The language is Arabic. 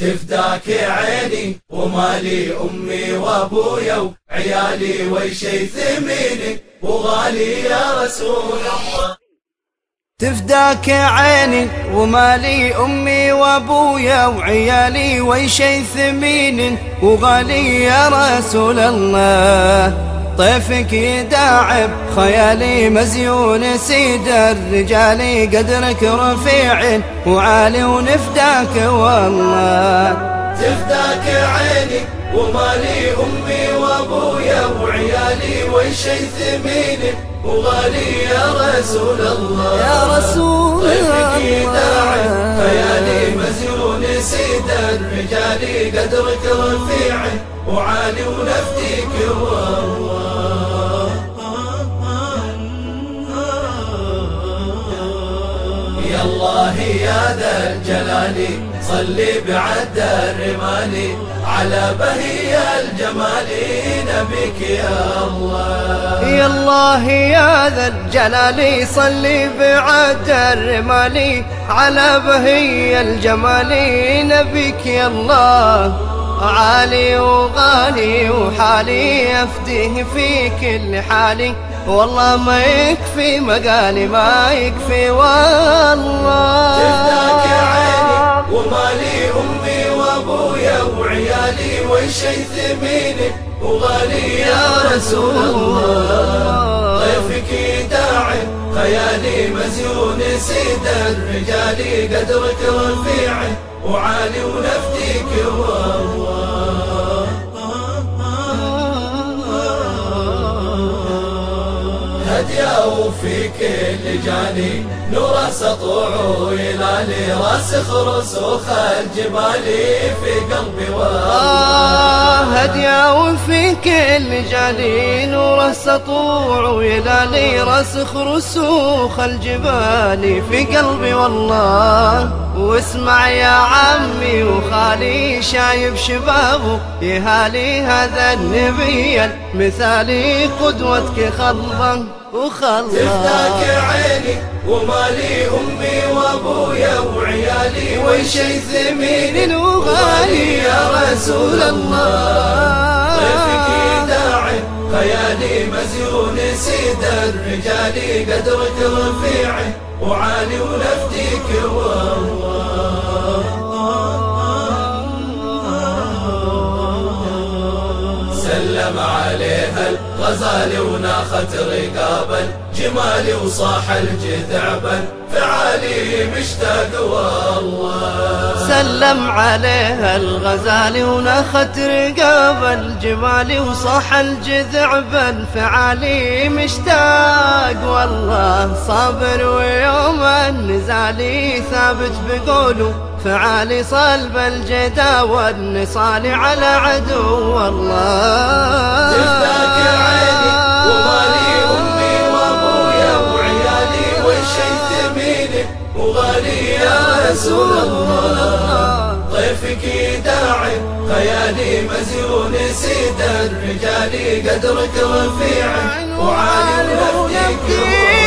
تفداك عيني ومالي أمي وأبويا وعيالي ويشي ثميني وغالي يا رسول الله. تفداك عيني ومالي أمي وأبويا وعيالي ويشي ثمين وغالي يا رسول الله. طيفك يداعب خيالي مزيون سيد الرجال قدرك رفيع وعالي ونفداك والله. تفداك عيني ومالي أمي وأبويا وعيالي ويشي ثميني وغالي يا رسول الله. يا رسول طيفك داعي الله خيالي مزيون سيد الرجال قدرك رفيع. وعالي ونفديك والله يا الله يا ذا الجلال صلي بعد الرمال على بهي الجمال نبيك يا الله. يا الله يا ذا الجلال صلي بعد الرمال على بهي الجمال نبيك يا الله. عالي وغالي وحالي أفديه في كل حالي. والله ما يكفي مقالي ما يكفي والله. تفداك عيني ومالي أمي وأبويا وعيالي ويشي ثميني. وغالي يا رسول الله. ضيفك داعي خيالي مزيون سيد الرجال قدرك رفيع وعالي ونفديك هديا في كل جاني. نور سطوع ويلالي راسخ رسوخ الجبال في قلبي والله. آه هديا وفي كل جالي نور السطوع ويلالي رسخ رسوخ الجبال في قلبي والله. واسمع يا عمي وخالي شايف شبابه يهالي هذا النبي المثالي قدوتك خلصا تفداك وخلصا عيني ومالي أمي وأبويا وعيالي ويشي ثمين وغالي يا رسول الله. ضيفك داعي خيالي مزيون سيد الرجال قدرك رفيع وعالي ونفديك والله عليها الغزال وناخت رقابا جمالي وصاح الجذعبا فعالي مشتاق والله سلم عليها الغزال ونخت رقاب الجمال وصاح الجذع بالفعالي مشتاق والله صابر ويوم النزال ثابت بقوله فعالي صلب الجدا والنصال على عدو الله. وغالي يا رسول الله. ضيفك داعي خيالي مزيون سيد الرجال قدرك رفيع. وعالي ونفديك